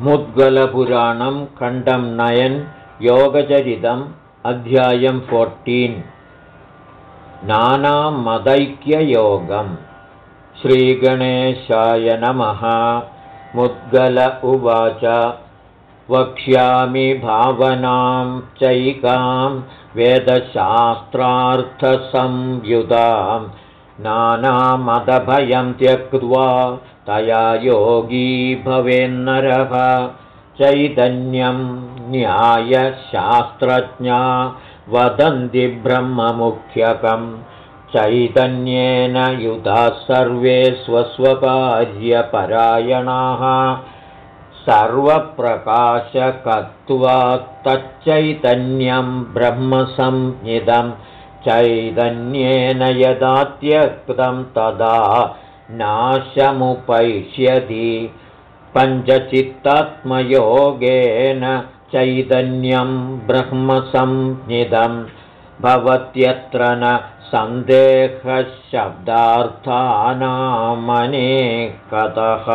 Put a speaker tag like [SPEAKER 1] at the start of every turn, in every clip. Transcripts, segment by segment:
[SPEAKER 1] मुद्गलपुराणं खण्डं नयन् योगचरितम् अध्यायं फोर्टीन् नानामदैक्ययोगम्। श्रीगणेशाय नमः। मुद्गल उवाच। वक्ष्यामि भावनां चैकां वेदशास्त्रार्थसंयुतां। नानामदभयं त्यक्त्वा तया योगी भवेन्नरः। चैतन्यं न्यायशास्त्रज्ञा वदन्ति ब्रह्ममुख्यकं। चैतन्येन युधाः सर्वे स्वस्वकार्यपरायणाः। सर्वप्रकाशकत्वात्तच्चैतन्यं ब्रह्मसंज्ञितं चैतन्येन यदा त्यक्तं तदा नाशमुपैष्यति पञ्चचित्तात्मयोगेन चैतन्यं ब्रह्मसंज्ञितं भवत्यत्र न सन्देहशब्दार्थानामनेकतः।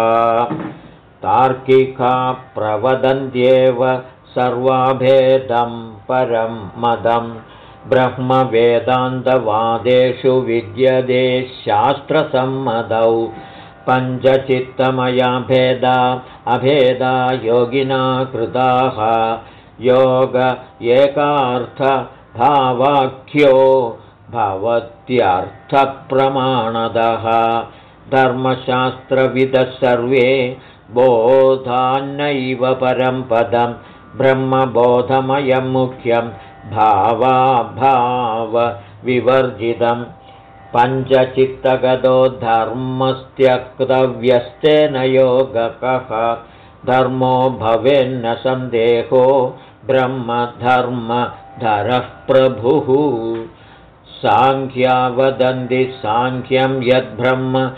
[SPEAKER 1] तार्किका प्रवदन्त्येव सर्वाभेदं परं मदं ब्रह्मवेदान्तवादेषु विद्यते शास्त्रसम्मतौ। पञ्चचित्तमया भेदा अभेदा योगिना कृताः। योग एकार्थभावाख्यो भवत्यर्थप्रमाणदः। धर्मशास्त्रविदः सर्वे बोधान्नैव परं पदं ब्रह्मबोधमयं मुख्यं भावाभावविवर्जितम् पञ्चचित्तगतो धर्मस्त्यक्तव्यस्तेन योगकः। धर्मो भवेन्न सन्देहो ब्रह्मधर्मधरः प्रभुः। साङ्ख्या वदन्ति साङ्ख्यं यद्ब्रह्म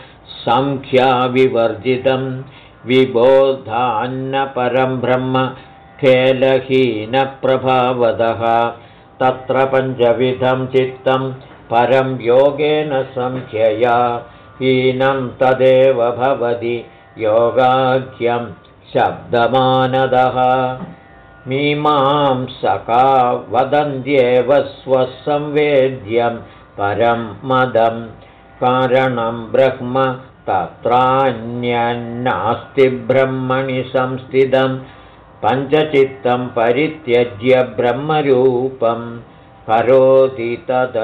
[SPEAKER 1] सङ्ख्याविवर्जितं विबोधान्नपरं ब्रह्म खेलहीनप्रभावदः तत्र पञ्चविधं चित्तं परं योगेन सङ्ख्यया हीनं तदेव भवति योगाख्यं शब्दमानदः। मीमांसका वदन्त्येव स्वसंवेद्यं परं मदं कारणं ब्रह्म तत्रान्यन्नास्ति ब्रह्मणि संस्थितं पञ्चचित्तं परित्यज्य ब्रह्मरूपं करोति तद्।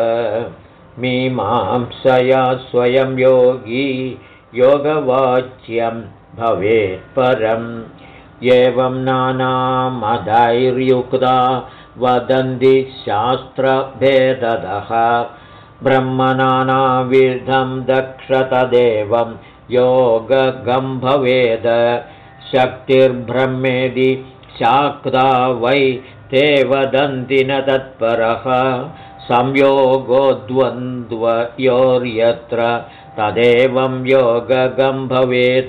[SPEAKER 1] मीमांसया स्वयं योगी योगवाच्यं भवेत्परम् एवं नानामधैर्युक्ता वदन्ति शास्त्रभेददः। ब्रह्मनानाविधं दक्षतदेवं योगगम्भवेद शक्तिर्ब्रह्मेदि शाक्ता वै ते वदन्ति न तत्परः। संयोगोद्वन्द्वयोर्यत्र तदेवं योगगम्भवेद।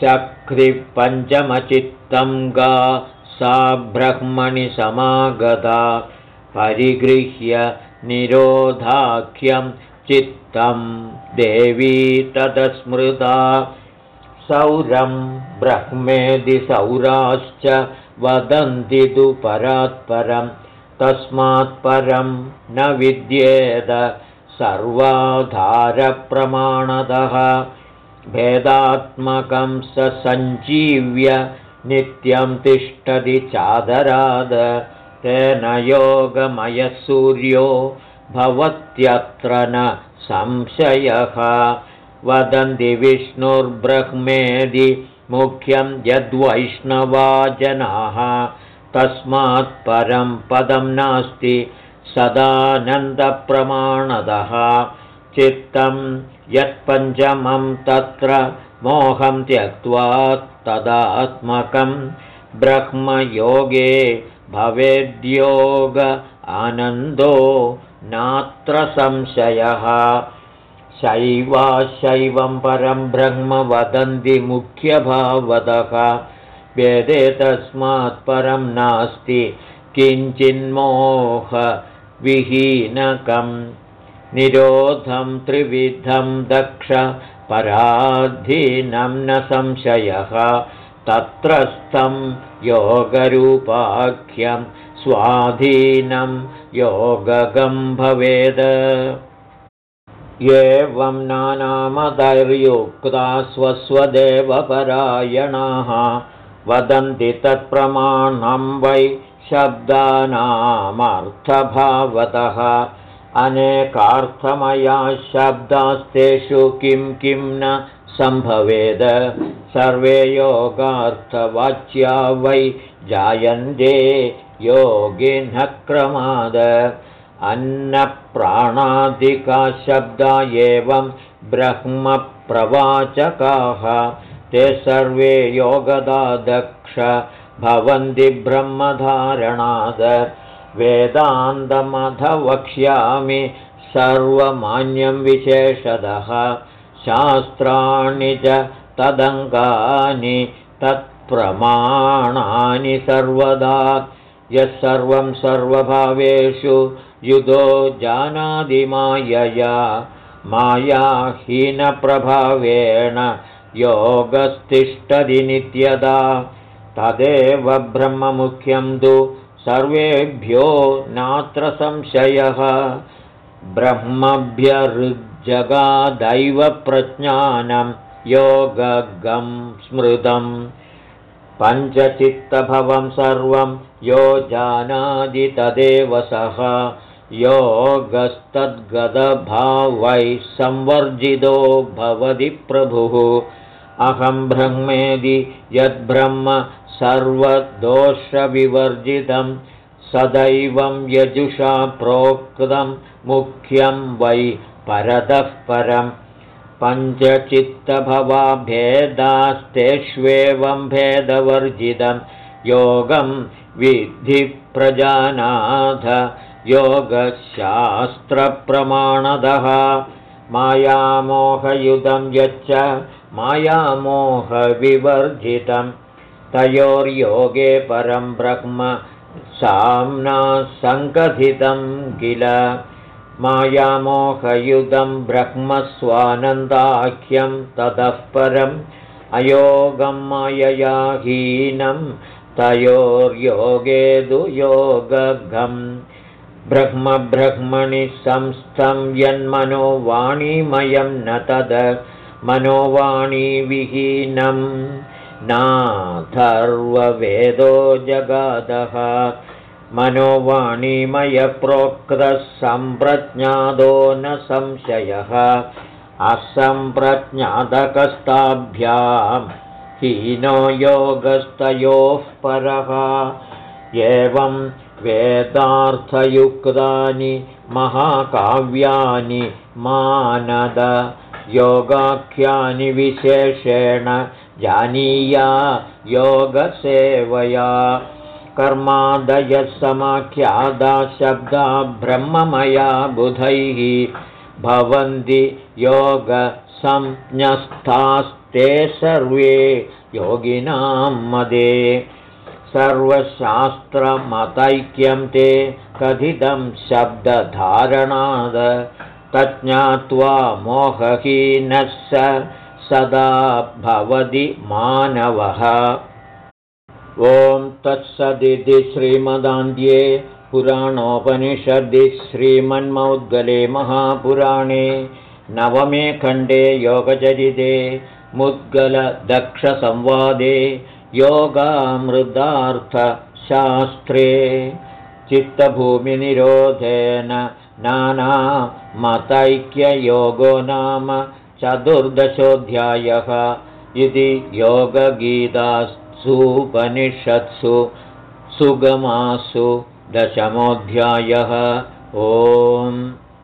[SPEAKER 1] शक्तिपञ्चमचित्तं गा सा ब्रह्मणि समागता। परिगृह्य निरोधाख्यं चित्तं देवी तदस्मृता। सौरं ब्रह्मेदि सौराश्च वदन्ति तु परात्परं तस्मात् परं न विद्येत सर्वाधारप्रमाणतः। भेदात्मकं स सञ्जीव्य नित्यं तिष्ठति चादराद तेन योगमयसूर्यो भवत्यत्र न संशयः। वदन्ति विष्णुर्ब्रह्मेदि मुख्यं यद्वैष्णवा जनाः तस्मात् परं पदं नास्ति सदानन्दप्रमाणदः। चित्तं यत्पञ्चमं तत्र मोहं त्यक्त्वा तदात्मकं ब्रह्मयोगे भवेद्योग आनन्दो नात्र संशयः शैवाशैवं परं ब्रह्म वदन्ति मुख्यभावतः वेदे तस्मात् परं नास्ति किञ्चिन्मोहविहीनकम् निरोधं त्रिविधं दक्ष पराधीनं न संशयः। तत्रस्थं योगरूपाख्यं स्वाधीनं योगगं भवेद एवं नानामदैर्युक्ता स्वस्वदेवपरायणाः वदन्ति तत्प्रमाणं वै शब्दानामर्थभावतः। अनेकार्थमया शब्दास्तेषु किं किं न सम्भवेद। सर्वे योगार्थवाच्या वै जायन्ते योगिनः क्रमाद अन्नप्राणादिका शब्दा एवं ब्रह्मप्रवाचकाः। ते सर्वे योगदादक्ष भवन्ति ब्रह्मधारणाद। वेदान्तमथ वक्ष्यामि सर्वमान्यं विशेषदः शास्त्राणि च तदङ्गानि तत्प्रमाणानि सर्वदा। यः सर्वं सर्वभावेषु युधो जानादिमायया मायाहीनप्रभावेण योगस्तिष्ठति नित्यदा। तदेव ब्रह्ममुख्यं तु सर्वेभ्यो नात्र संशयः। ब्रह्मभ्यरुजगादैवप्रज्ञानं योगगं स्मृतं। पञ्चचित्तभवं सर्वं यो जानादि तदेव सः योगस्तद्गदभावैः संवर्जितो भवति प्रभुः। अहं ब्रह्मेदि यद्ब्रह्म सर्वदोषविवर्जितं सदैवं यजुषा प्रोक्तं मुख्यं वै परतः परं पञ्चचित्तभवाभेदास्तेष्वेवं भेदवर्जितं योगं विधिप्रजानाथ योगशास्त्रप्रमाणदः। मायामोहयुधं यच्च मायामोहविवर्जितं। तयोर्योगे परं ब्रह्म साम्ना सङ्कथितं किल। मायामोहयुधं ब्रह्मस्वानन्दाख्यं ततः परम् अयोगं मायया हीनं। तयोर्योगे दुयोगम् ब्रह्मब्रह्मणि संस्थं यन्मनो वाणीमयं न तद। मनोवाणीविहीनं नाथर्ववेदो जगादः। मनोवाणीमयप्रोक्तः सम्प्रज्ञादो न संशयः। असम्प्रज्ञातकस्ताभ्यां हीनो योगस्तयोः परः। एवं वेदार्थयुक्तानि महाकाव्यानि मानद योगाख्यानि विशेषेण जानीया योगसेवया। कर्मादयसमाख्यादा शब्दा ब्रह्ममया बुधैः भवन्ति योगसंज्ञस्थास्ते सर्वे योगिनां मदे सर्वशास्त्रमतैक्यं ते कथितं शब्दधारणाद तज्ज्ञात्वा मोहहीनः स सदा भवति मानवः। ॐ तत्सदिति श्रीमदान्ध्ये पुराणोपनिषदि श्रीमन्मौद्गले महापुराणे नवमे खण्डे योगचरिते मुद्गलदक्षसंवादे योगामृदार्थशास्त्रे चित्तभूमिनिरोधेन नानामतैक्ययोगो नाम चतुर्दशोऽध्यायः इति योगगीतासूपनिषत्सु सुगमासु दशमोऽध्यायः। ओम्